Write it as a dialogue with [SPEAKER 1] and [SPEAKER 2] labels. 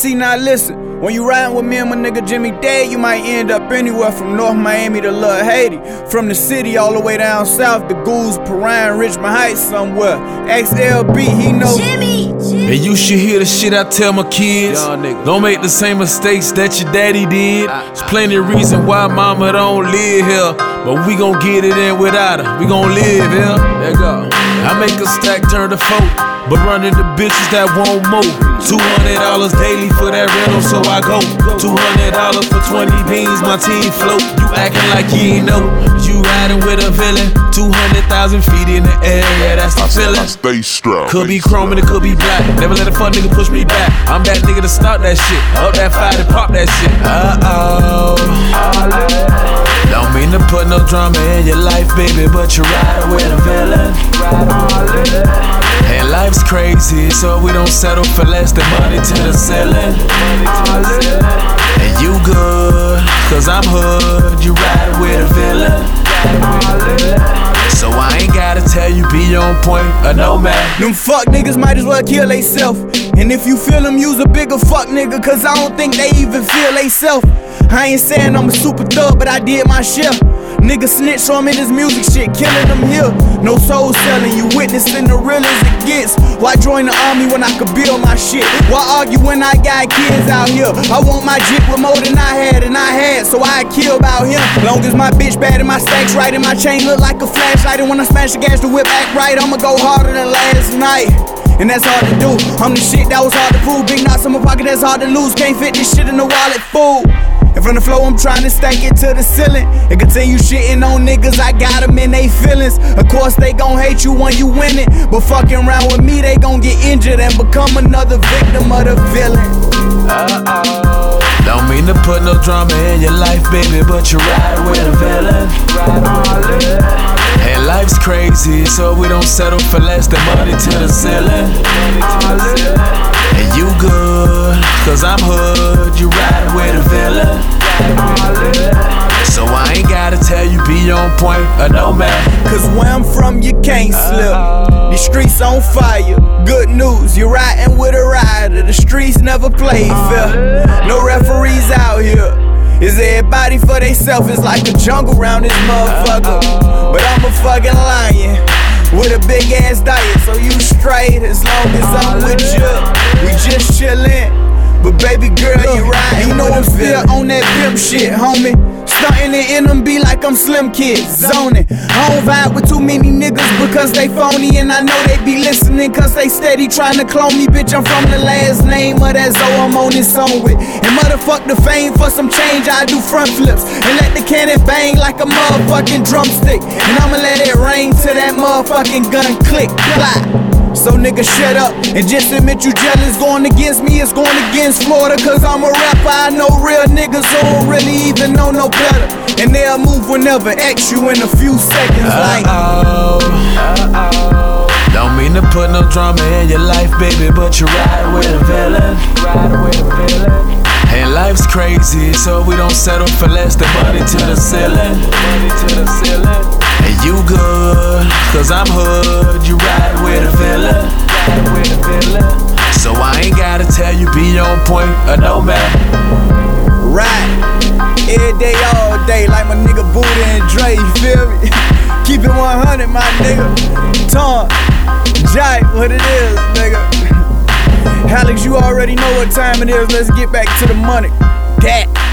[SPEAKER 1] See now listen, when you riding with me and my nigga Jimmy Day, you might end up anywhere from North Miami to Lil Haiti. From the city all the way down south to Goulds, Perrine, Richmond Heights somewhere. XLB, he know.
[SPEAKER 2] Jimmy, Jimmy.
[SPEAKER 3] And you should hear the shit I tell my kids. Don't make the same mistakes that your daddy did. There's plenty of reason why mama don't live here. But we gon' get it in without her. We gon' live here. There go. I make a stack turn to four. But run the bitches that won't move. $200 daily for that rental, so I go. $200 for 20 beans, my team float. You acting like you ain't know. You riding with a villain. 200,000 feet in the air, yeah, that's the
[SPEAKER 4] I
[SPEAKER 3] feeling.
[SPEAKER 4] stay strapped.
[SPEAKER 3] Could be chrome and it could be black. Never let a fuck nigga push me back. I'm that nigga to start that shit. Up that fire to pop that shit. Uh oh. Don't mean to put no drama in your life, baby, but you ride with a villain. Crazy, so we don't settle for less than money to the ceiling. And you good, cause I'm hood. You ride with a villain. So I ain't gotta tell you, be on point or no man.
[SPEAKER 1] Them fuck niggas might as well kill they self. And if you feel them, use a bigger fuck nigga, cause I don't think they even feel they self. I ain't saying I'm a super thug, but I did my share. Nigga snitch on me this music shit, killing them here. No soul selling, you witnessing the real as it gets. Why join the army when I could build my shit? Why argue when I got kids out here? I want my jit with more than I had, and I had, so I kill about him. Long as my bitch bad and my stacks right, and my chain look like a flashlight. And when I smash the gas, the whip act right, I'ma go harder than last night. And that's hard to do. I'm the shit that was hard to prove. Big knots in my pocket, that's hard to lose. Can't fit this shit in the wallet, fool. And from the flow, I'm trying to stack it to the ceiling. And continue shitting on niggas, I got them in they feelings. Of course, they gon' hate you when you win it. But fucking around with me, they gon' get injured and become another victim of the villain. Uh oh.
[SPEAKER 3] Don't mean to put no drama in your life, baby, but you ride with a villain. And life's crazy, so we don't settle for less than money to the ceiling. Be on point or no man.
[SPEAKER 1] Cause where I'm from, you can't slip. Uh-huh. The streets on fire. Good news, you're riding with a rider. The streets never play uh-huh. fair. No referees out here. Is everybody for theyself? It's like a jungle round this motherfucker. Uh-huh. But I'm a fucking lion. With a big ass diet, so you straight as long as I'm with you. We just chillin'. But baby girl, you right. You know I'm still on that pimp shit, homie. Stunting it in them be like I'm Slim Kid, zoning. I don't vibe with too many niggas because they phony, and I know they be listening cause they steady trying to clone me. Bitch, I'm from the last name of that Zoe I'm on this song with. And motherfuck the fame for some change, I do front flips and let the cannon bang like a motherfucking drumstick. And I'ma let it rain till that motherfucking gun click, clap. So nigga shut up and just admit you jealous. Going against me is going against Florida. Cause I'm a rapper. I know real niggas who don't really even know no better. And they'll move whenever X you in a few seconds. Like
[SPEAKER 3] oh. Don't mean to put no drama in your life, baby, but you ride with a villain. And life's crazy, so we don't settle for less than money to the ceiling. And you good, cause I'm hood, you ride with a villain. So I ain't gotta tell you, be on point or no man.
[SPEAKER 1] right. Every day, all day, like my nigga Buddha and Dre, you feel me? Keep it 100, my nigga. Tom, Jai, what it is, nigga. Alex, you already know what time it is. Let's get back to the money. That.